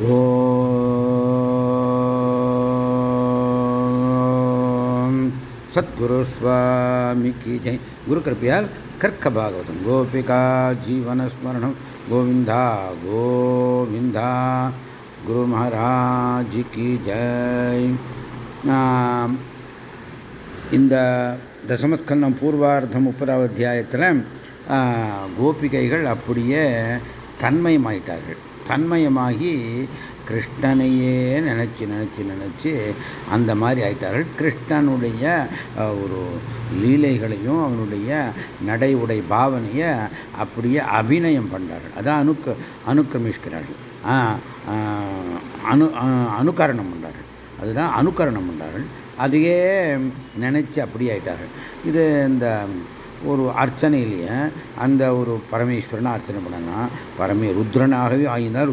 ஓம் சத்குரு சுவாமி கி ஜெய் குரு கிருப்பையால் கர்க்க பாகவதம் கோபிகா ஜீவனஸ்மரணம் கோவிந்தா கோவிந்தா குரு மகாராஜிக்கு ஜெய் இந்த தசமஸ்கந்தம் பூர்வார்த்தம் முப்பதாவது அத்தியாயத்தில் கோபிகைகள் அப்படியே தன்மயமாயிட்டார்கள். தன்மயமாகி கிருஷ்ணனையே நினச்சி நினச்சி நினச்சி அந்த மாதிரி ஆயிட்டார்கள். கிருஷ்ணனுடைய ஒரு லீலைகளையும் அவனுடைய நடை உடை பாவனையை அப்படியே அபிநயம் பண்ணுறார்கள் அதான் அனுக்க அனுக்கிரமிஷ்கிறார்கள் அனு அனுகரணம் பண்ணுறார்கள் அதுதான் அனுகரணம் பண்ணுறார்கள் அதையே நினைச்சு அப்படி ஆயிட்டார்கள். இது இந்த ஒரு அர்ச்சனையிலேயே அந்த ஒரு பரமேஸ்வரனை அர்ச்சனை பண்ணலாம் பரமே ருத்ரனாகவே ஆகிதான்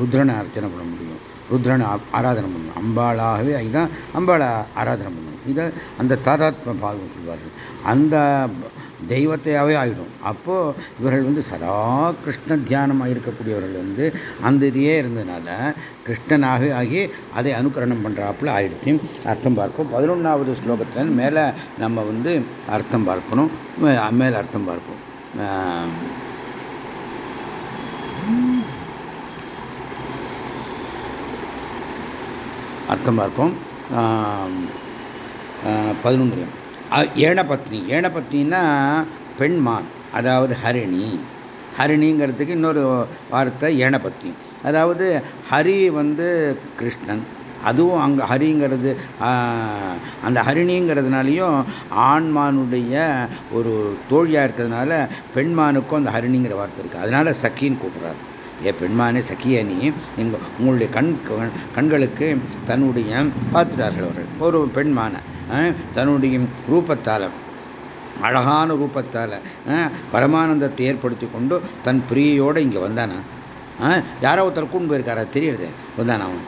ருத்ரனை அர்ச்சனை பண்ண முடியும். ருத்ரனை ஆராதனை பண்ணணும். அம்பாளாகவே ஆகிதான் அம்பாளை ஆராதனை பண்ணணும். இதை அந்த தாதாத்ம பாவம் சொல்வார்கள் அந்த தெய்வத்தையாகவே ஆகிடும் அப்போது இவர்கள் வந்து சதா கிருஷ்ண தியானமாக இருக்கக்கூடியவர்கள் வந்து அந்த இதையே இருந்ததுனால கிருஷ்ணனாகவே ஆகி அதை அனுகரணம் பண்ணுறாப்புல ஆயிடுச்சு அர்த்தம் பார்ப்போம். பதினொன்றாவது ஸ்லோகத்தில் மேலே நம்ம வந்து அர்த்தம் பார்க்கணும். மேலே அர்த்தம் பார்ப்போம். அர்த்தம் பார்ப்போம். பதினொன்று ஏனபத்னி. ஏனபத்னின்னா பெண்மான் அதாவது ஹரிணி. ஹரிணிங்கிறதுக்கு இன்னொரு வார்த்தை ஏனபத்னி. அதாவது ஹரி வந்து கிருஷ்ணன். அதுவும் அங்கே ஹரிங்கிறது அந்த ஹரிணிங்கிறதுனாலையும் ஆண்மானுடைய ஒரு தோழியாக இருக்கிறதுனால பெண்மானுக்கும் அந்த ஹரிணிங்கிற வார்த்தை இருக்குது அதனால சக்கின்னு கூப்பிட்றாரு. ஏ பெண்மானே சக்கிய நீ. நீங்கள் உங்களுடைய கண் கண்களுக்கு தன்னுடைய பார்த்துட்டார்கள் அவர்கள். ஒரு பெண்மான. தன்னுடைய ரூபத்தால் அழகான ரூபத்தால் பரமானந்தத்தை ஏற்படுத்தி கொண்டு தன் பிரியோடு இங்கே வந்தானா? யாரோ ஒருத்தர் கூண்டு போயிருக்காரா தெரியுது வந்தான் அவன்?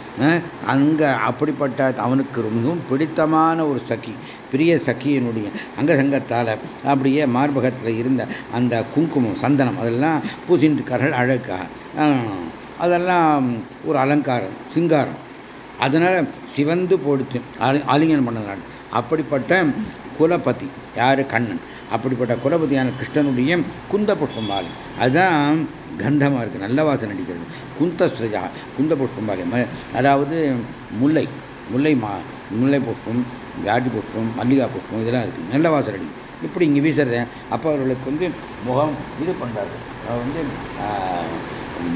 அங்கே அப்படிப்பட்ட அவனுக்கு மிகவும் பிடித்தமான ஒரு சகி பிரிய சக்கியினுடைய அங்கசங்கத்தால் அப்படியே மார்பகத்தில் இருந்த அந்த குங்குமம் சந்தனம் அதெல்லாம் பூசின்றிருக்கார்கள் அழகாக அதெல்லாம் ஒரு அலங்காரம் சிங்காரம். அதனால் சிவந்து போடுச்சு ஆலிங்கனம் பண்ணதுனால. அப்படிப்பட்ட குலபதி. யாரு? கண்ணன். அப்படிப்பட்ட குலபதியான கிருஷ்ணனுடைய குந்த புஷ்பம்பாலை அதுதான் கந்தமாக இருக்குது நல்ல வாசனை அடிக்கிறது குந்த ஸ்ரஜா குந்த புஷ்பம்பாலை அதாவது முல்லை முல்லை மா முல்லை புஷ்பம் ஜாட்டி புஷ்பம் மல்லிகா புஷ்பம் இதெல்லாம் இருக்குது நல்ல வாசனை அடிக்கும் இப்படி இங்கே வீசுறது அப்போ அவர்களுக்கு வந்து முகம் இது பண்ணுறார்கள் வந்து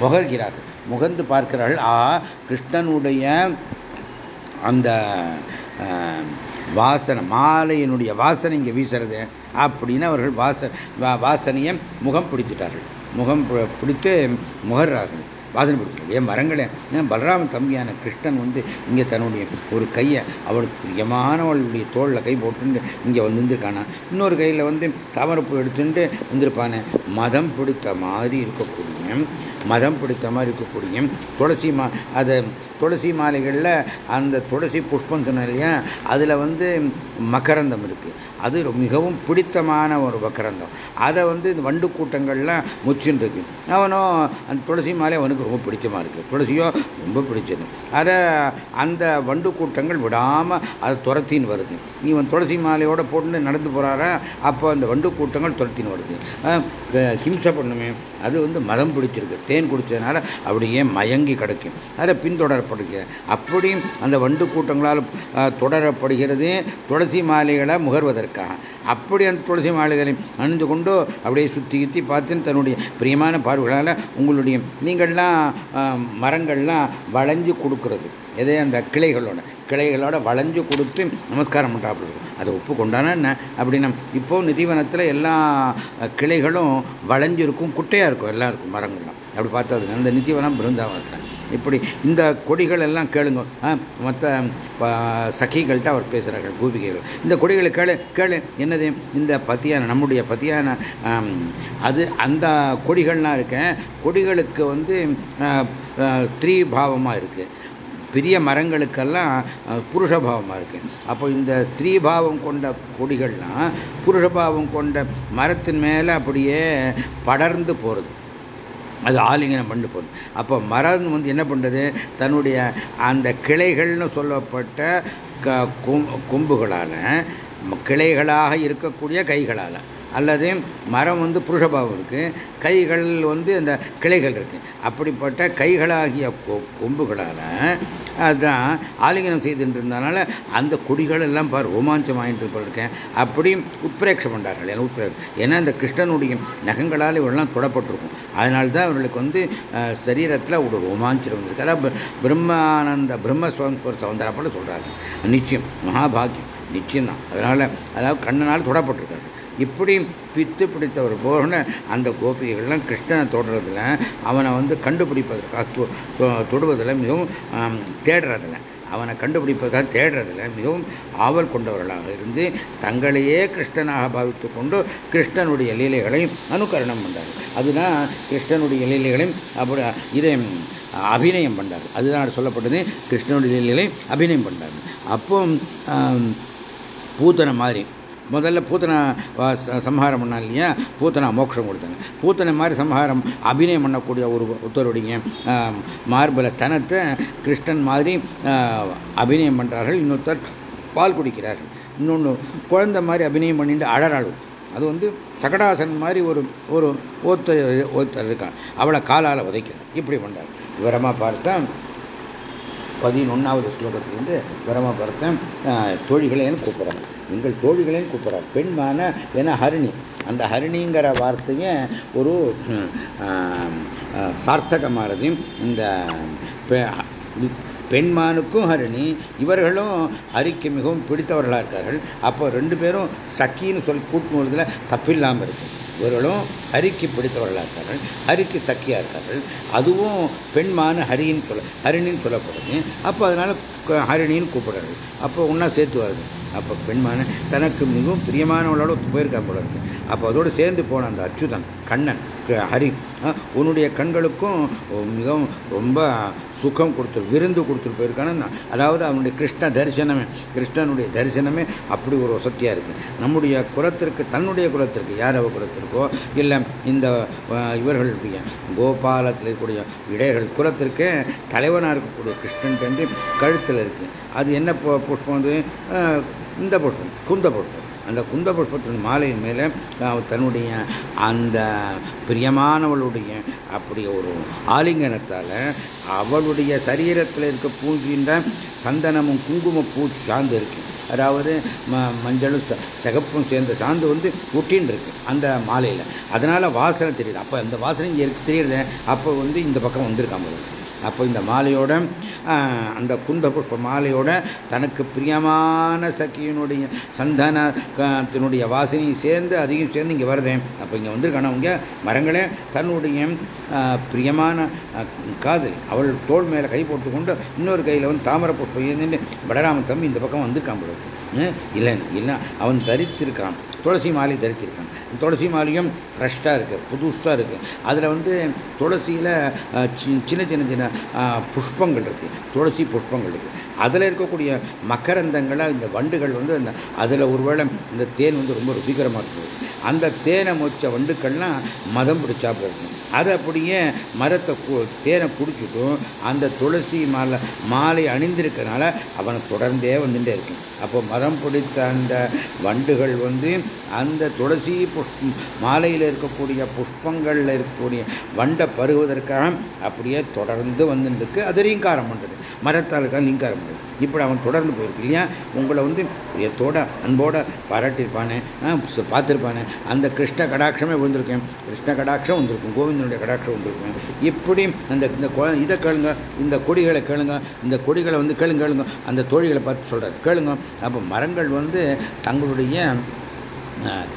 முகர்கிறார்கள். முகந்து பார்க்கிறார்கள் ஆ கிருஷ்ணனுடைய அந்த வாசனை மாலையினுடைய வாசனை இங்கே வீசுறது அப்படின்னு அவர்கள் வாச வாசனையை முகம் பிடிச்சிட்டார்கள். முகம் பிடித்து முகர்றார்கள். வாசனை பிடிச்சிட்டார்கள் ஏன் மரங்களே? ஏன் பலராம தம்பியான கிருஷ்ணன் வந்து இங்கே தன்னுடைய ஒரு கையை அவளுக்கு பிரியமானவளுடைய தோளில் கை போட்டுட்டு இங்கே வந்து நின்றுருக்கானா? இன்னொரு கையில் வந்து தாமரப்பூ எடுத்துட்டு வந்திருப்பானே. மதம் பிடித்த மாதிரி இருக்கக்கூடிய மதம் பிடித்த மாதிரி இருக்கக்கூடிய துளசி மா அதை துளசி மாலைகளில் அந்த துளசி புஷ்பம் சொன்ன இல்லையா? அதில் வந்து மகரந்தம் இருக்குது அது மிகவும் பிடித்தமான ஒரு மகரந்தம் அதை வந்து இந்த வண்டு கூட்டங்கள்லாம் முச்சுன்னு இருக்கு அவனும் அந்த துளசி மாலை அவனுக்கு ரொம்ப பிடிச்சமாக இருக்குது துளசியோ ரொம்ப பிடிச்சது. அதை அந்த வண்டு கூட்டங்கள் விடாமல் அதை துரத்தின்னு வருது. நீ வந்து துளசி மாலையோட போட்டு நடந்து போகிறாரா அப்போ அந்த வண்டு கூட்டங்கள் துரத்தின்னு வருது. ஹிம்சை பண்ணுமே. அது வந்து மதம் பிடிச்சிருக்கு. தேன் குடித்ததுனால அப்படியே மயங்கி கிடைக்கும் அதை பின்தொடரப்படுகிறது அப்படியும் அந்த வண்டு கூட்டங்களால் தொடரப்படுகிறது துளசி மாலைகளை முகர்வதற்காக அப்படி அந்த துளசி மாலைகளை அணிந்து கொண்டு அப்படியே சுற்றி சுற்றி பார்த்து தன்னுடைய பிரியமான பார்வைகளால் உங்களுடைய நீங்கள்லாம் மரங்கள்லாம் வளைஞ்சு கொடுக்கறது. எதே அந்த கிளைகளோட கிளைகளோட வளைஞ்சு கொடுத்து நமஸ்காரம் பண்ணுறாப்புல அதை ஒப்பு கொண்டானா என்ன? அப்படின்னா இப்போ நிதிவனத்தில் எல்லா கிளைகளும் வளைஞ்சிருக்கும் குட்டையாக இருக்கும் எல்லாம் இருக்கும் மரங்கள்லாம். அப்படி பார்த்தது அந்த நிதிவனம் பிருந்தாவனத்தில் இப்படி இந்த கொடிகள் எல்லாம் கேளுங்க. மற்ற சகிகள்கிட்ட அவர் பேசுகிறார்கள் கோபிகைகள். இந்த கொடிகளை கேளு கேளு என்னது? இந்த பத்தியான நம்முடைய பத்தியான அது அந்த கொடிகள்லாம் இருக்கேன் கொடிகளுக்கு வந்து ஸ்திரீ பாவமாக இருக்குது பெரிய மரங்களுக்கெல்லாம் புருஷபாவமாக இருக்குது அப்போ இந்த ஸ்திரீபாவம் கொண்ட கொடிகள்லாம் புருஷபாவம் கொண்ட மரத்தின் மேலே அப்படியே படர்ந்து போகிறது அது ஆலிங்கனம் பண்ணு போகணும் அப்போ மரம் வந்து என்ன பண்ணுறது தன்னுடைய அந்த கிளைகள்னு சொல்லப்பட்ட கொம்புகளால் கிளைகளாக இருக்கக்கூடிய கைகளால். அல்லது மரம் வந்து புருஷபாவம் இருக்குது கைகள் வந்து அந்த கிளைகள் இருக்குது அப்படிப்பட்ட கைகளாகிய கொம்புகளால் அதுதான் ஆலிங்கனம் செய்துட்டு இருந்தனால அந்த கொடிகள் எல்லாம் பார் ரோமாஞ்சம் வாங்கிட்டு போயிருக்கேன் அப்படி உத்பிரேட்சம் பண்ணார்கள் ஏன்னா உத்பிரே ஏன்னா இந்த கிருஷ்ணனுடைய நகங்களால் இவெல்லாம் தொடப்பட்டிருக்கும். அதனால தான் அவர்களுக்கு வந்து சரீரத்தில் ஒரு ரோமாஞ்சம் வந்திருக்கு. அதான் பிரம்மானந்த பிரம்மஸ்வரம் சவுந்தரப்பட சொல்கிறாரு நிச்சயம் மகாபாகியம் நிச்சயம் தான் அதனால் அதாவது கண்ணனால் தொடப்பட்டிருக்காரு இப்படி பித்து பிடித்தவர் போன அந்த கோபிகைகள்லாம் கிருஷ்ணனை தொடுறதில் அவனை வந்து கண்டுபிடிப்பதற்காக தொடுவதில் மிகவும் தேடுறதில்லை அவனை கண்டுபிடிப்பதற்காக தேடுறதில் மிகவும் ஆவல் கொண்டவர்களாக இருந்து தங்களையே கிருஷ்ணனாக பாவித்து கொண்டு கிருஷ்ணனுடைய லீலைகளை அனுகரணம் பண்ணார்கள் அதுதான் கிருஷ்ணனுடைய லீலைகளையும் அப்படி இதை அபிநயம் பண்ணார் அதுதான் சொல்லப்பட்டது கிருஷ்ணனுடைய லீலைகளை அபிநயம் பண்ணார் அப்போ பூத்தனை மாதிரி முதல்ல பூத்தனை சம்ஹாரம் பண்ணா இல்லையா? பூத்தனை மோட்சம் கொடுத்தாங்க பூத்தனை மாதிரி சம்ஹாரம் அபிநயம் பண்ணக்கூடிய ஒரு ஒருத்தருடைய மார்பல ஸ்தனத்தை கிருஷ்ணன் மாதிரி அபிநயம் பண்ணுறார்கள் இன்னொருத்தர் பால் குடிக்கிறார்கள் இன்னொன்று குழந்தை மாதிரி அபிநயம் பண்ணிட்டு அழறாள். அது வந்து சகடாசன் மாதிரி ஒரு ஒரு ஒருத்தர் ஒருத்தர் இருக்கான். அவளை காலால் உதைக்கிறான் இப்படி பண்ணுறார் விவரமாக பார்த்தா பதினொன்றாவது ஸ்லோகத்திலிருந்து விவரமாக தோழிகளேன்னு கூப்பிட்றாங்க எங்கள் தோழிகளேன்னு கூப்பிட்றாரு பெண்மான ஏன்னா ஹரிணி. அந்த ஹரிணிங்கிற வார்த்தையை ஒரு சார்த்தகமானது இந்த பெண்மானுக்கும் ஹரிணி இவர்களும் ஹரிக்கு மிகவும் பிடித்தவர்களாக இருக்கார்கள். அப்போ ரெண்டு பேரும் சக்கின்னு சொல்லி கூட்டுனதுல தப்பில்லாமல் இருக்கு. இவர்களும் ஹரிக்கு பிடித்தவர்களாக இருக்கார்கள். ஹரிக்கு சக்கியாக இருக்கார்கள். அதுவும் பெண்மான ஹரின்னு சொல்ல ஹரிணின்னு சொல்லப்படுது அப்போ அதனால் ஹரிணின்னு கூப்பிடுறது அப்போ ஒன்றா சேர்த்து வருது. அப்போ பெண்மான தனக்கு மிகவும் பிரியமானவளோட போயிருக்கான் போல இருக்கு. அப்போ அதோடு சேர்ந்து போன அந்த அச்சுதன் கண்ணன் ஹரி. உன்னுடைய கண்களுக்கும் மிகவும் ரொம்ப சுகம் கொடுத்து விருந்து கொடுத்துட்டு போயிருக்கான அதாவது அவனுடைய கிருஷ்ண தரிசனமே கிருஷ்ணனுடைய தரிசனமே அப்படி ஒரு வசதியாக இருக்கு. நம்முடைய குலத்திற்கு தன்னுடைய குலத்திற்கு யாரவ குலத்திற்கோ இல்லை இந்த இவர்களுடைய கோபாலத்தில் இருக்கக்கூடிய இடையர்கள் குலத்திற்கு தலைவனாக இருக்கக்கூடிய கிருஷ்ணன் கண்டு கழுத்தில் இருக்கு. அது என்ன புஷ்பம் வந்து இந்த புஷ்பம் குந்த புஷ்பம். அந்த குந்த புஷ்பத்தின் மாலையின் மேலே தன்னுடைய அந்த பிரியமானவளுடைய அப்படி ஒரு ஆலிங்கனத்தால் அவளுடைய சரீரத்தில் இருக்க பூஞ்சின்ற சந்தனமும் குங்கும பூ சார்ந்து இருக்கு. அதாவது மஞ்சளும் சிகப்பும் சேர்ந்த சாந்து வந்து ஒட்டின்னு இருக்கு அந்த மாலையில். அதனால வாசனை தெரியுது. அப்போ அந்த வாசனை இங்கே தெரியுது? அப்போ வந்து இந்த பக்கம் வந்திருக்காம அப்போ இந்த மாலையோட அந்த குந்த புஷ்ப மாலையோட தனக்கு பிரியமான சக்கியினுடைய சந்தனத்தினுடைய வாசனையும் சேர்ந்து அதையும் சேர்ந்து இங்கே வருதேன் அப்போ இங்கே வந்திருக்கான அவங்க மரங்களே தன்னுடைய பிரியமான காதல். அவள் தோல் மேலே கை போட்டுக்கொண்டு இன்னொரு கையில் வந்து தாமரை புஷ்பம் இருந்து தம்பி இந்த பக்கம் வந்திருக்கான் போல இல்லை இல்லை. அவன் தரித்திருக்கான் துளசி மாலை தரித்திருக்கான். துளசி மாலையும் ஃப்ரெஷ்ஷாக இருக்குது புதுசாக இருக்குது அதில் வந்து துளசியில் சின்ன சின்ன சின்ன புஷ்பங்கள் இருக்குது துளசி புஷ்பங்கள் இருக்குது அதில் இருக்கக்கூடிய மக்கரந்தங்களை இந்த வண்டுகள் வந்து அந்த அதில் ஒருவேளை இந்த தேன் வந்து ரொம்ப ருசிகரமாக இருக்குது அந்த தேனை மொச்ச வண்டுக்கள்லாம் மதம் பிடிச்சா போகும் அதை அப்படியே மரத்தை தேனை குடிச்சிட்டும் அந்த துளசி மாலை மாலை அணிந்திருக்கனால அவனை தொடர்ந்தே வந்துட்டே இருக்கும். அப்போ மதம் பிடித்த அந்த வண்டுகள் வந்து அந்த துளசி புஷ்பம் மாலையில் இருக்கக்கூடிய புஷ்பங்களில் இருக்கக்கூடிய வண்டை பருகுவதற்காக அப்படியே தொடர்ந்து வந்துருக்கு அது ரீங்காரம் பண்ணுறது மரத்தாளுக்காக லீங்காரம் பண்ணுறது இப்படி அவன் தொடர்ந்து போயிருக்கு இல்லையா? உங்களை வந்து பிரியத்தோட அன்போட பாராட்டியிருப்பானே பார்த்துருப்பானே. அந்த கிருஷ்ண கடாட்சமே வந்திருக்கேன் கிருஷ்ண கடாட்சம் வந்திருக்கும். கோவிந்தனுடைய கடாட்சம் வந்திருக்கும். இப்படி அந்த இந்த இதை கேளுங்க இந்த கொடிகளை கேளுங்க இந்த கொடிகளை வந்து கேளுங்க கேளுங்க. அந்த தோழிகளை பார்த்து சொல்கிறார் கேளுங்க. அப்போ மரங்கள் வந்து தங்களுடைய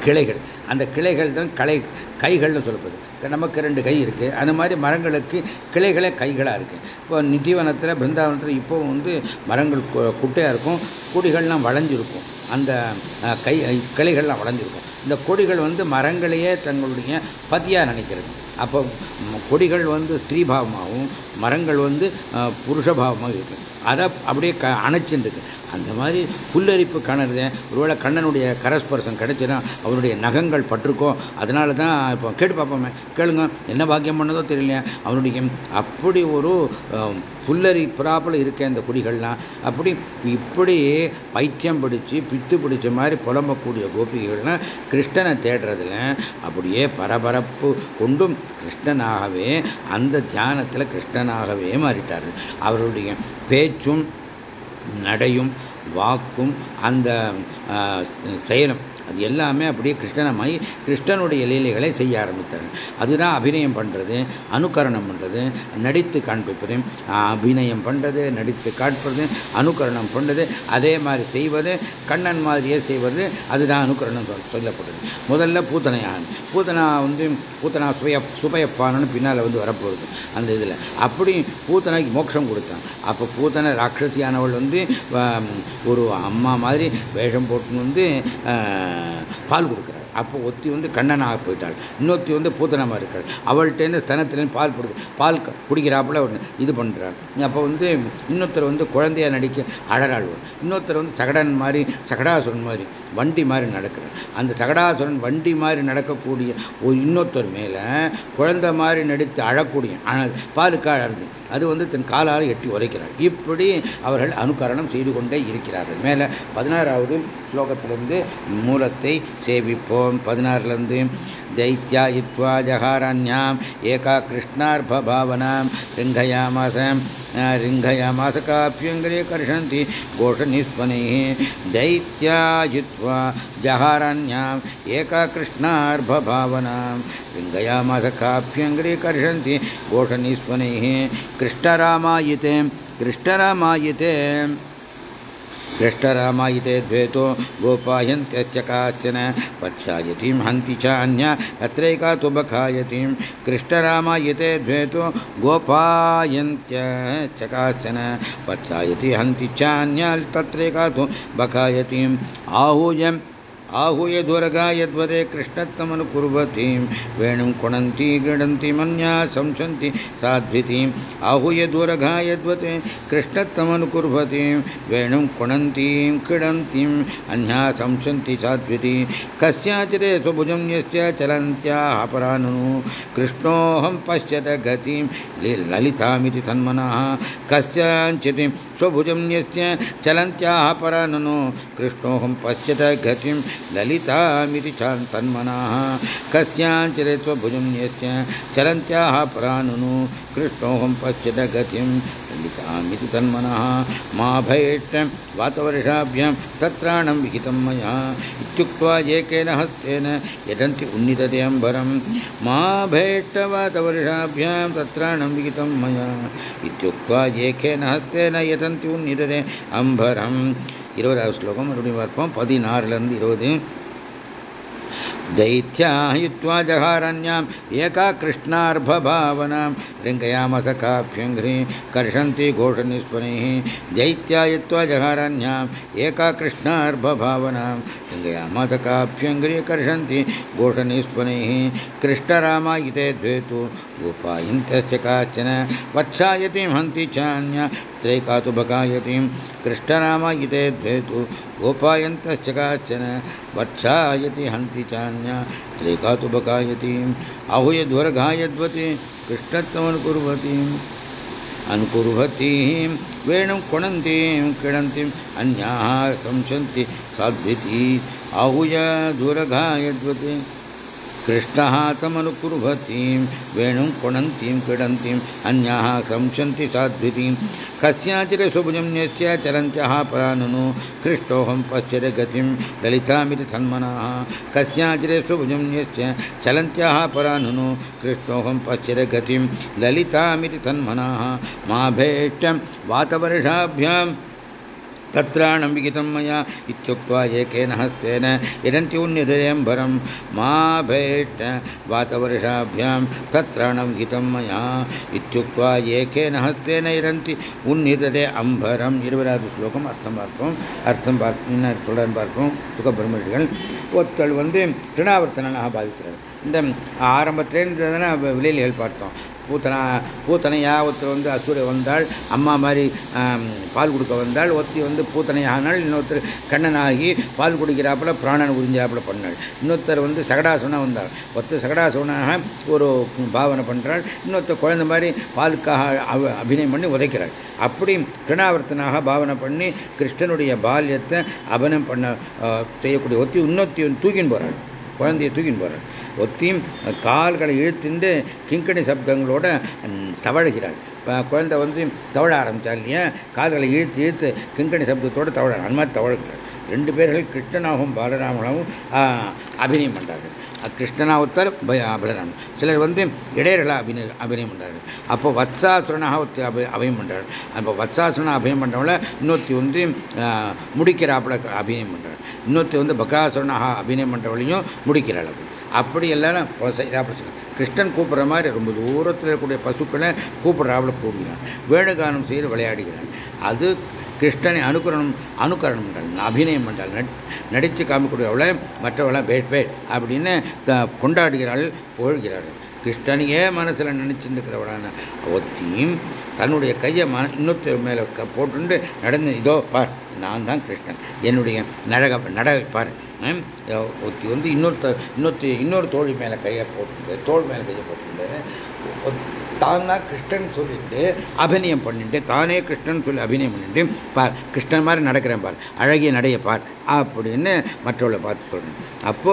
கிளைகள். அந்த கிளைகள் தான் கலை கைகள்னு சொல்லப்படுது. நமக்கு ரெண்டு கை இருக்குது அந்த மாதிரி மரங்களுக்கு கிளைகளே கைகளாக இருக்குது இப்போ நிதிவனத்தில் பிருந்தாவனத்தில் இப்போ வந்து மரங்கள் குட்டையாக இருக்கும். கொடிகள்லாம் வளைஞ்சிருக்கும். அந்த கை கிளைகள்லாம் வளைஞ்சிருக்கும் இந்த கொடிகள் வந்து மரங்களையே தங்களுடைய பதியாக நினைக்கிறது. அப்போ கொடிகள் வந்து ஸ்திரீபாவமாகவும் மரங்கள் வந்து புருஷபாவமாக இருக்கும். அதை அப்படியே க அணைச்சிருக்கு அந்த மாதிரி புல்லரிப்பு காணறது ஒருவேளை கண்ணனுடைய கரஸ்பர்சம் கிடைச்சுன்னா அவருடைய நகங்கள் பட்டிருக்கோம். அதனால தான் இப்போ கேட்டு பார்ப்போமே. கேளுங்க என்ன பாக்கியம் பண்ணதோ தெரியல அவனுடைய அப்படி ஒரு புல்லரி பிராப்பில் இருக்க இந்த குடிகள்லாம் அப்படி இப்படி பைத்தியம் பிடிச்சு பித்து பிடிச்ச மாதிரி புலம்பக்கூடிய கோபிகைகள்லாம் கிருஷ்ணனை தேடுறதுல அப்படியே பரபரப்பு கொண்டும் கிருஷ்ணனாகவே அந்த தியானத்தில் கிருஷ்ணனாகவே மாறிட்டார். அவருடைய பேச்சும் நடையும் வாக்கும் அந்த செயலும். அது எல்லாமே அப்படியே கிருஷ்ணனமாய் கிருஷ்ணனுடைய லீலைகளை செய்ய ஆரம்பித்தார்கள் அதுதான் அபிநயம் பண்ணுறது அனுகரணம் பண்ணுறது நடித்து காண்பிப்பது அபிநயம் பண்ணுறது நடித்து காண்பது அனுகரணம் பண்ணுறது அதே மாதிரி செய்வது கண்ணன் மாதிரியே செய்வது அதுதான் அனுகரணம் சொல்லப்படுது. முதல்ல பூத்தனையான் பூத்தனா வந்து பூத்தனா சுய சுபயப்பானன்னு பின்னால் வந்து வரப்போகுது அந்த இதில். அப்படி பூத்தனைக்கு மோட்சம் கொடுத்தான். அப்போ பூத்தனை ராட்சசியானவள் வந்து ஒரு அம்மா மாதிரி வேஷம் போட்டு வந்து பால் கொடுக்குறார். அப்போ ஒத்தி வந்து கண்ணனாக போயிட்டாள். இன்னொத்தி வந்து பூத்தனமாக இருக்காள். அவள்கிட்டேருந்து ஸ்தனத்துலேருந்து பால் கொடுக்கு பால் குடிக்கிறாப்புல இது பண்ணுறாள் அப்போ வந்து இன்னொருத்தர் வந்து குழந்தையாக நடிக்க அழறாள் இன்னொருத்தர் வந்து சகடன் மாதிரி சகடாசுரன் மாதிரி வண்டி மாதிரி நடக்கிறார் அந்த சகடாசுரன் வண்டி மாதிரி நடக்கக்கூடிய ஒரு இன்னொருத்தர் மேலே குழந்தை மாதிரி நடித்து அழக்கூடிய பாலுக்கு அழறது அது வந்து தன் காலால் எட்டி உரைக்கிறார் இப்படி அவர்கள் அனுகரணம் செய்து கொண்டே இருக்கிறார்கள். மேலே பதினாறாவது ஸ்லோகத்திலிருந்து மூலத்தை சேவிப்போம். பதினாறுலேருந்து दैत्यायित्वा जहारण्याम् एका कृष्णार्भभावनां रिङ्घयामास रिङ्घयामास काप्यङ्गरे कर्षन्ति घोषनिस्वनैः दैत्यायित्वा जहारण्याम् एका कृष्णार्भभावनां रिङ्घयामास काप्यङ्गरे कर्षन्ति घोषनिस्वनैः कृष्णरामायिते कृष्णरामायिते श्रेष्ठरामा इते द्वैतो गोपायन्त्यच्च काचन पक्षायतीं हन्ति च अन्या अत्रैका तु बखायतीं कृष्णरामा इते द्वैतो गोपायन्त्यच्च काचन पक्षायति हन्ति च अन्या तत्रैका तु बखायतीम् आहूयम् आहूय दुर्गा यद्वदे कृष्णत्वमनुकुर्वतीं वेणुं कुणन्ती गृणन्ति, मन्या संशन्ति साध्वितीम् आहूय दुर्गा यद्वते कृष्णत्वमनुकुर्वतीं वेणुं कुणन्तीं क्रीडन्तीम् अन्या संशन्ति साध्विती। कस्याचिदे स्वभुजं यस्य चलन्त्याः परानु कृष्णोऽहं पश्यत गतिं ललितामिति तन्मनः। कस्याञ्चित् स्वभुजं यस्य चलन्त्याः पराननो कृष्णोऽहं पश्यत गतिं ललितामिति तन्मनः कस्याञ्चिरे स्वभुजं यस्य चलन्त्याः परानुनु, कृष्णोऽहं पश्यत गतिं, ललितामिति तन्मनः, मा भयेष्ट वातवर्षाभ्यां तत्राणं विहितं मया। इत्युक्त्वा हस्तेन यदन्ति उन्नितते अम्बरं मा भयेष्ट वातवर्षाभ्यां विहितं मया। इत्युक्त्वा एकेन हस्तेन यदन्ति उन्नितते अम्बरम्। இருபதாவது ஸ்லோகம். மறுபடியும் பார்ப்போம். பதினாறுலேருந்து இருபது दैत्यायुत्वा जहारण्याम् एका कृष्णार्भभावनां रिङ्गयामथ काभ्यङ्घ्री कर्षन्ति घोषनिस्वनैः। दैत्यायुत्वा जहारण्याम् एका कृष्णार्भभावनां रिङ्गयामथ काभ्यङ्घ्री कर्षन्ति घोषनिस्वनैः। कृष्णरामायिते द्वेतु गोपायन्तश्च काचन। वत्सायतीं हन्ति चान्या त्रैका तु बकायतीं कृष्णरामायिते द्वेतु गोपायन्तश्च काचन। वत्सायति हन्ति चान्या त्रैका तु बकायतीम् आहूय ध्वरघायद्वती कृष्णत्वमनुकुर्वतीम् अनुकुर्वतीं वेणुं कुणन्तीं क्रीडन्तीम् अन्याः संशन्ति साध्विती आहूय दूरघायद्वती कृष्णः तमनुकुर्वतीं वेणुं कुणन्तीं क्रीडन्तीम् अन्याः संशन्ति साध्वितीं कस्याचित् सुभुजं यस्य चलन्त्यः परानुनु कृष्णोऽहं पश्यत गतिं ललितामिति सन्मनः कस्याचित् सुभुजं यस्य चलन्त्यः परानुनु कृष्णोऽहं पश्यत गतिं ललितामिति सन्मनः मा भेष्टं वातवर्षाभ्यां तत्राणं विहितं मया इत्युक्त्वा एकेन हस्तेन यदन्त्यून्यदयम्बरं मा भेट् वातवर्षाभ्यां तत्राणं विहितं मया इत्युक्त्वा ஏகேன ஹஸ்தேன இரந்தி உன்னிததே அம்பரம் இருபதாவது ஸ்லோகம் அர்த்தம் பார்ப்போம் அர்த்தம் பார்ப்போம் என்ன சொல்றேன்னு பார்ப்போம் சுகபிரமணிகள் ஒருத்தள் வந்து திருணாவர்த்தனாக பாதிக்கிறார் இந்த ஆரம்பத்திலேருந்து விலையில்கள் பார்த்தோம் பூத்தனா பூத்தனையா ஒருத்தர் வந்து அசுரை வந்தாள் அம்மா மாதிரி பால் கொடுக்க வந்தாள் ஒருத்தி வந்து பூத்தனையானால் இன்னொருத்தர் கண்ணனாகி பால் குடிக்கிறாப்புல பிராணன் உறிஞ்சாப்புல பண்ணாள். இன்னொருத்தர் வந்து சகடாசுனா வந்தாள் ஒருத்தர் சகடாசுனாக ஒரு பாவனை பண்ணுறாள் இன்னொருத்தர் குழந்தை மாதிரி பாலுக்காக அபிநயம் பண்ணி உதைக்கிறாள். அப்படி திருணாவர்த்தனாக பாவனை பண்ணி கிருஷ்ணனுடைய பால்யத்தை அபனம் பண்ண செய்யக்கூடிய ஒத்தி இன்னொத்தி தூக்கின்னு போகிறாள் குழந்தையை தூக்கின்னு போகிறாள் ஒத்தியும் கால்களை இழுத்துண்டு கிங்கணி சப்தங்களோட தவழுகிறாள். குழந்தை வந்து தவழ ஆரம்பித்தா இல்லையா? கால்களை இழுத்து இழுத்து கிங்கணி சப்தத்தோடு தவழ அந்த மாதிரி தவழுகிறாள். ரெண்டு பேர்கள் கிருஷ்ணனாகவும் பாலராமனாகவும் அபிநயம் பண்ணுறார்கள் கிருஷ்ணனாகத்தால் பலராமன். சிலர் வந்து இடையர்களாக அபிநய அபிநயம் பண்ணுறாரு அப்போ வத்சாசுரனாக ஒத்தி அபி அபயம் பண்ணுறாரு அப்போ வத்சாசுரனாக அபயம் பண்ணுறவங்கள இன்னொருத்தி வந்து முடிக்கிறாப்புல அபிநயம் பண்ணுறாரு இன்னொருத்தி வந்து பகாசுரனாக அபிநயம் பண்ணுறவளையும் முடிக்கிறாள் அப்படி அப்படி எல்லாரும் கிருஷ்ணன் கூப்பிட்ற மாதிரி ரொம்ப தூரத்தில் இருக்கக்கூடிய பசுக்களை கூப்பிடுறாப்புல கூறுகிறான் வேணுகானம் செய்து விளையாடுகிறான். அது கிருஷ்ணனை அனுகரணம் அனுகரணம் பண்ணாள் அபிநயம் பண்ணால் நடித்து காமிக்கூடியவளை மற்றவளை பேட் பேட் அப்படின்னு கொண்டாடுகிறாள் புகழ்கிறார்கள் கிருஷ்ணனையே மனசில் நினைச்சுட்டு இருக்கிறவளான ஒத்தியும் தன்னுடைய கையை மன இன்னொருத்தர் மேலே போட்டுண்டு நடந்து இதோ பார் நான் தான் கிருஷ்ணன். என்னுடைய நடக நட பார். ஒத்தி வந்து இன்னொருத்தர் இன்னொருத்தி இன்னொரு தோழி மேலே கையை போட்டு தோல் மேலே கையை போட்டு தான் தான் கிருஷ்ணன் சொல்லிட்டு அபிநயம் பண்ணிட்டு தானே கிருஷ்ணன் சொல்லி அபிநயம் பண்ணிட்டு பார் கிருஷ்ணன் மாதிரி நடக்கிறேன் பார். அழகிய நடைய பார். அப்படின்னு மற்றவளை பார்த்து சொல்கிறேன் அப்போ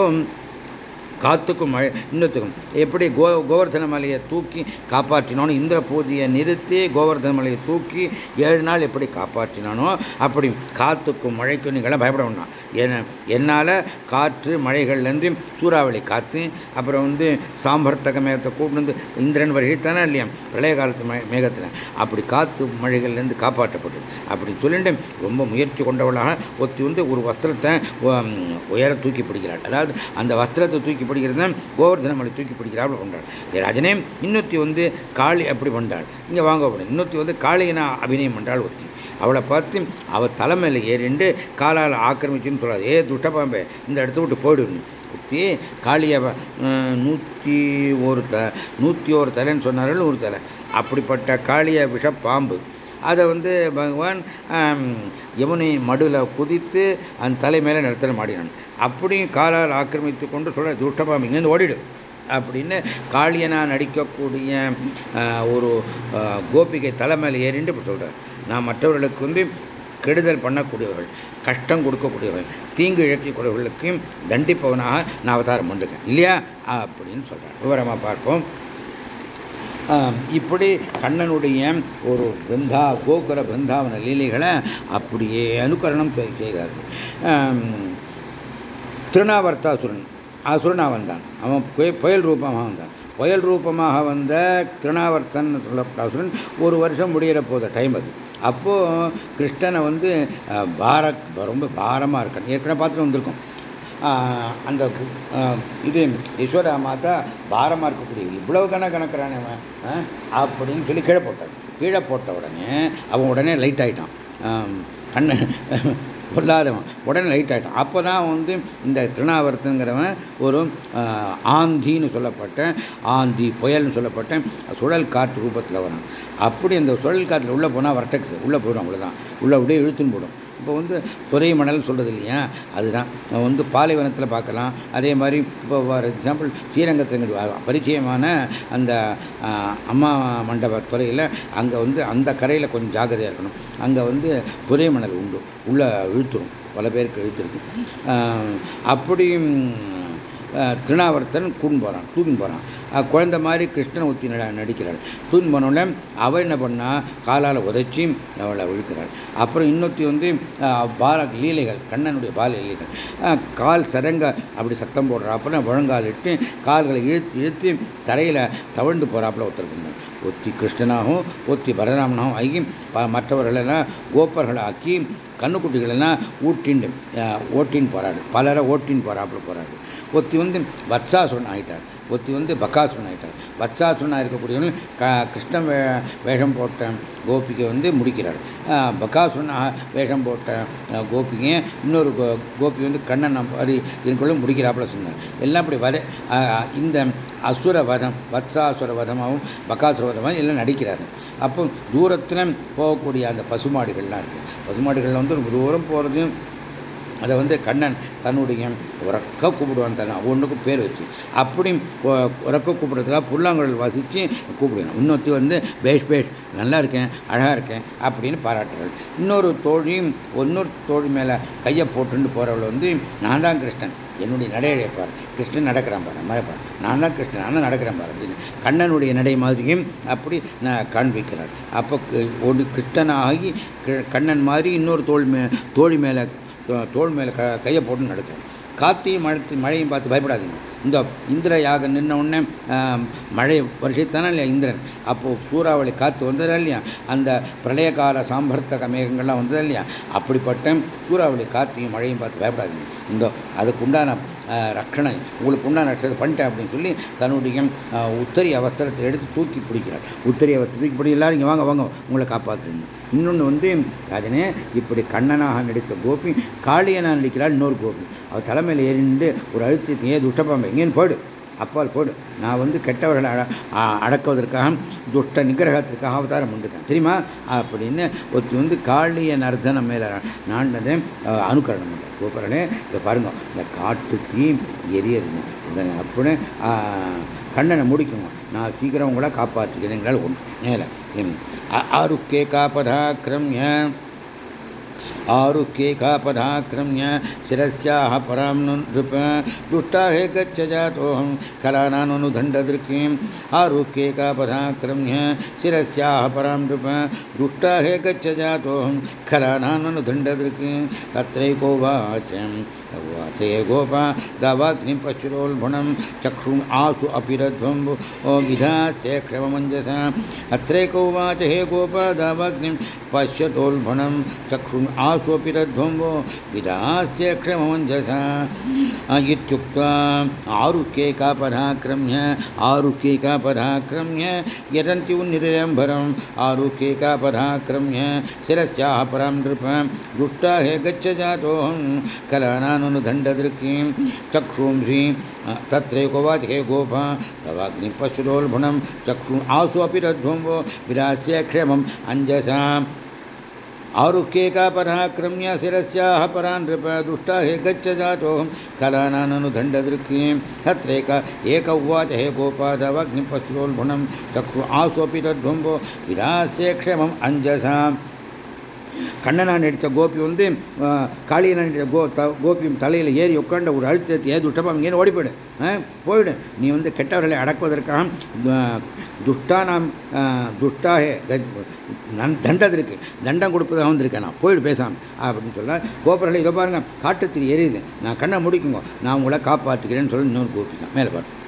காத்துக்கும் மழை இன்னத்துக்கும். எப்படி கோ கோவர்தன மலையை தூக்கி காப்பாற்றினானோ இந்திர பூஜையை நிறுத்தி கோவர்தன மலையை தூக்கி ஏழு நாள் எப்படி காப்பாற்றினானோ அப்படி காத்துக்கும் மழைக்கும் நீங்களாம் பயப்பட வேண்டாம். என்னால் காற்று மழைகள்லேருந்து சூறாவளி காற்று அப்புறம் வந்து சாம்பர்த்தக மேகத்தை கூப்பிட்டு வந்து இந்திரன் வருகைத்தானே இல்லையா? பிரளய காலத்து மேகத்தில். அப்படி காற்று மழைகள்லேருந்து காப்பாற்றப்பட்டது. அப்படின்னு சொல்லிட்டு ரொம்ப முயற்சி கொண்டவளாக ஒத்தி வந்து ஒரு வஸ்திரத்தை உயர தூக்கி பிடிக்கிறாள். அதாவது அந்த வஸ்திரத்தை தூக்கி பிடிக்கிறது தான் கோவர்தன மலை தூக்கி பிடிக்கிறாள் கொண்டாள் ராஜனே இன்னொத்தி வந்து காளி அப்படி பண்ணாள் இங்கே வாங்க அப்படின்னு இன்னொத்தி வந்து காளியனா அபிநயம் பண்ணாள் ஒத்தி. அவளை பார்த்து அவள் தலைமையில் ஏறிண்டு காலால் ஆக்கிரமிச்சுன்னு சொல்லாது. ஏ துஷ்டபாம்பே இந்த இடத்த விட்டு போயிடுன்னு குத்தி காளியை நூற்றி ஒரு த நூற்றி ஒரு தலைன்னு சொன்னார்கள் ஒரு தலை. அப்படிப்பட்ட காளிய விஷ பாம்பு. அதை வந்து பகவான் யமுனை மடுவில் குதித்து அந்த தலை மேலே நிறுத்தல மாடினான் அப்படியும் காலால் ஆக்கிரமித்து கொண்டு சொல்ல துஷ்டபாம்பு இங்கேருந்து ஓடிடும் அப்படின்னு காளியனா நடிக்கக்கூடிய ஒரு கோபிகை தலைமையில் ஏறிண்டு இப்போ சொல்கிறார் நான் மற்றவர்களுக்கு வந்து கெடுதல் பண்ணக்கூடியவர்கள் கஷ்டம் கொடுக்கக்கூடியவர்கள் தீங்கு இழக்கக்கூடியவர்களுக்கும் தண்டிப்பவனாக நான் அவதாரம் பண்ணிருக்கேன். இல்லையா? அப்படின்னு சொல்கிறேன் விவரமாக பார்ப்போம். இப்படி கண்ணனுடைய ஒரு பிருந்தா கோகுல பிருந்தாவன லீலைகளை அப்படியே அனுகரணம் செய்கிறார்கள். திருநாவர்த்தாசுரன் அசுரனாக வந்தான். அவன் புயல் ரூபமாக வந்தான். புயல் ரூபமாக வந்த திருணாவர்த்தன் சொல்லப்பட்ட ஒரு வருஷம் முடிகிற போத டைம் அது. அப்போது கிருஷ்ணனை வந்து பார ரொம்ப பாரமாக இருக்கான். ஏற்கனவே பார்த்துட்டு வந்திருக்கோம். அந்த இது யசோதா மாதா பாரமாக இருக்கக்கூடிய இவ்வளவு கணக்கு கணக்குறானே அவன் அப்படின்னு சொல்லி கீழே போட்டான். கீழே போட்ட உடனே அவன் உடனே லைட் ஆகிட்டான் கண்ணு பொல்லாதவன். உடனே லைட் ஆகிட்டான் அப்போ தான் வந்து இந்த திருநாவரத்துங்கிறவன் ஒரு ஆந்தின்னு சொல்லப்பட்ட ஆந்தி புயல்னு சொல்லப்பட்ட சுழல் காற்று ரூபத்தில் வரும் அப்படி அந்த சுழல் காற்றுல உள்ளே போனால் வர்டெக்ஸ் உள்ளே போயிடும் அவ்வளோதான் உள்ளே அப்படியே இழுத்துன்னு போடும். இப்போ வந்து துறை மணல் சொல்கிறது இல்லையா அதுதான் வந்து பாலைவனத்தில் பார்க்கலாம். அதே மாதிரி இப்போ ஃபார் எக்ஸாம்பிள் ஸ்ரீரங்கத்துக்கு பரிச்சயமான அந்த அம்மா மண்டப துறையில் அங்கே வந்து அந்த கரையில் கொஞ்சம் ஜாகிரதையாக இருக்கணும். அங்கே வந்து புதை மணல் உண்டு. உள்ளே இழுத்துரும். பல பேருக்கு இழுத்துருக்கு. அப்படியும் திருநாவர்த்தன் கூன் போகிறான் தூக்கின்னு போகிறான் குழந்தை மாதிரி கிருஷ்ணன் ஊற்றி நடிக்கிறாள். தூன் போனோடனே அவள் என்ன பண்ணா காலால் உதைச்சி அவளை விழுக்கிறாள் அப்புறம் இன்னொத்தி வந்து பால லீலைகள் கண்ணனுடைய பால லீலைகள். கால் சரங்க அப்படி சத்தம் போடுறாப்புல முழங்கால் இட்டு கால்களை இழுத்து இழுத்து தரையில் தவழ்ந்து போகிறாப்புல ஒருத்தருக்கு ஒத்தி கிருஷ்ணனாகவும் ஒத்தி பலராமனாகவும் ஆகி மற்றவர்களெல்லாம் கோப்பர்களாக்கி கண்ணுக்குட்டிகளெல்லாம் ஊட்டின்னு ஓட்டின்னு போகிறாரு பலரை ஓட்டின்னு போகிறாப்புல போகிறாரு ஒத்தி வந்து வத்சாசுரன் ஆகிட்டார் ஒத்தி வந்து பக்காசுரன் ஆகிட்டார் வத்சாசுரனாக இருக்கக்கூடியவன் கிருஷ்ண வேஷம் போட்ட கோபிகை வந்து முடிக்கிறார். பக்காசுரன் வேஷம் போட்ட கோபிகையை இன்னொரு கோபி வந்து கண்ணன் மாதிரி இதுக்குள்ள முடிக்கிறாப்புல சொன்னார். எல்லாம் அப்படி வத இந்த அசுர வதம் வத்சாசுர வதமாகவும் பக்காசுர வதமாகவும் எல்லாம் நடிக்கிறாரு. அப்போ தூரத்தில் போகக்கூடிய அந்த பசுமாடுகள்லாம் இருக்குது பசுமாடுகள் வந்து ரொம்ப தூரம் போகிறதையும் அதை வந்து கண்ணன் தன்னுடைய உறக்க கூப்பிடுவான் தன் ஒன்றுக்கும் பேர் வச்சு. அப்படி உறக்க கூப்பிடுறதுக்காக புல்லாங்குழல் வாசித்து கூப்பிடுவேன். இன்னொருத்தி வந்து பேஷ் பேஷ் நல்லா இருக்கேன் அழகாக இருக்கேன் அப்படின்னு பாராட்டுறாள் இன்னொரு தோழியும் இன்னொரு தோழி மேலே கையை போட்டுன்னு போகிறவள் வந்து நான் தான் கிருஷ்ணன் என்னுடைய நடையை பார் கிருஷ்ணன் நடக்கிறான் பாரு மாதிரி நான் தான் கிருஷ்ணன் நான் தான் நடக்கிறேன் பாரு அப்படின்னு. கண்ணனுடைய நடை மாதிரியும் அப்படி நான் காண்பிக்கிறாள். அப்போ ஒரு கிருஷ்ணனாகி கண்ணன் மாதிரி இன்னொரு தோல் மே தோழி மேலே தோல் மேலே க கையை போட்டு நடக்கும். காத்தையும் மழை மழையும் பார்த்து பயப்படாதீங்க. இந்த இந்திர யாகம் நின்ன உடனே மழை வருஷத்தானே இல்லையா இந்திரன்? அப்போது சூறாவளி காற்று வந்ததா இல்லையா? அந்த பிரளயகால சாம்பர்த்தக மேகங்கள்லாம் வந்ததா இல்லையா? அப்படிப்பட்ட சூறாவளி காற்றையும் மழையும் பார்த்து பயப்படாதீங்க. இந்த அதுக்கு உண்டான உங்களுக்கு உண்டான ரட்சத்தை பண்ணிட்டேன் அப்படின்னு சொல்லி தன்னுடைய உத்தரி அவஸ்திரத்தை எடுத்து தூக்கி பிடிக்கிறார். உத்தரி அவஸ்திரம் தூக்கி பிடி எல்லாரும் இங்கே வாங்க வாங்க உங்களை காப்பாற்றுறீங்க இன்னொன்று வந்து அதனே இப்படி கண்ணனாக நடித்த கோபி காளியனாக நடிக்கிறாள் இன்னொரு கோபி. அவர் தலைமையில் ஏறிண்டு ஒரு அழுத்தத்தை ஏன் துஷ்டப்பாம்பை எங்கேன்னு போயிடு. அப்பால் போடு. நான் வந்து கெட்டவர்களை அடக்குவதற்காக துஷ்ட நிகிரகத்திற்காக அவதாரம் பண்ணிருக்கேன். தெரியுமா? அப்படின்னு ஒருத்தி வந்து காளிய நர்தனம் மேலே நாண்டதை அனுகரணம் பண்ணுறேன் கூப்பிடனே இதை பாருங்க. இந்த காட்டு தீ எரியறது. அப்படின்னு கண்ணனை முடிக்குங்க நான் சீக்கிரம் உங்களை காப்பாற்றுகிறேன் ஒன்று மேலே. கிரம்ய आरुह्येखा पदाक्रम्य शिरस्याः परां नृप। दुष्टा हे गच्छ जातोऽहं खलानानुदण्डदृक्कीम् आरुह्येखा पदाक्रम्य शिरस्याः परां नृप। दुष्टा हे गच्छ जातोऽहं खलानानुदण्डदृक्कीम् तत्रैकोवाच उवाच ये गोपा दवाग्निं पश्चिरोल्भुणं चक्षुम् आसु अपि रध्वं विधाश्च क्षममञ्जसा अत्रैकोवाच हे गोपा दवाग्निं पश्यतोल्भुणं चक्षुम् आ मासोऽपि तद्ध्वंवो विधास्य क्षममञ्जस उन्नितयम्भरम् आरुह्यैका शिरस्याः परां नृप दुष्टा हे गच्छ जातोऽहं कलानानुदण्डदृक्कीं चक्षुंसि तत्रैकोवाच हे गोपा तवाग्निपशुदोल्भुणं चक्षु आसु अपि तद्ध्वंवो विरास्य क्षेमम् अञ्जसाम् आरुह्येकापराक्रम्य शिरस्याः परा नृप दुष्टा हे गच्छ जातोऽहं। कलानाननुदण्डदृक्कीं तत्रैक एक उवाच हे गोपादवग्निपशुरोल्भुणं चक्षु आसोऽपि तद्ध्वम्बो विधास्ये क्षमम् अञ्जसाम्। கண்ணனான் நடித்த கோபி வந்து காளியனான் எடுத்த கோ கோபியும் தலையில் ஏறி உட்காண்ட ஒரு அழுத்தத்தை ஏது துஷ்டப்பா இங்கே ஓடி போயிடு போயிடு. நீ வந்து கெட்டவர்களை அடக்குவதற்காக துஷ்டா நாம் துஷ்டாக தண்டத்திற்கு தண்டம் கொடுப்பதாக வந்திருக்கேன் நான். போயிடு பேசாமல் அப்படின்னு சொல்ல கோபுரலை இதோ பாருங்க காட்டுத்தில் எரியுது. நான் கண்ணை முடிக்குங்க. நான் உங்களை காப்பாற்றுகிறேன்னு சொல்லி இன்னொரு கோபிக்கேன் மேலே பாருங்க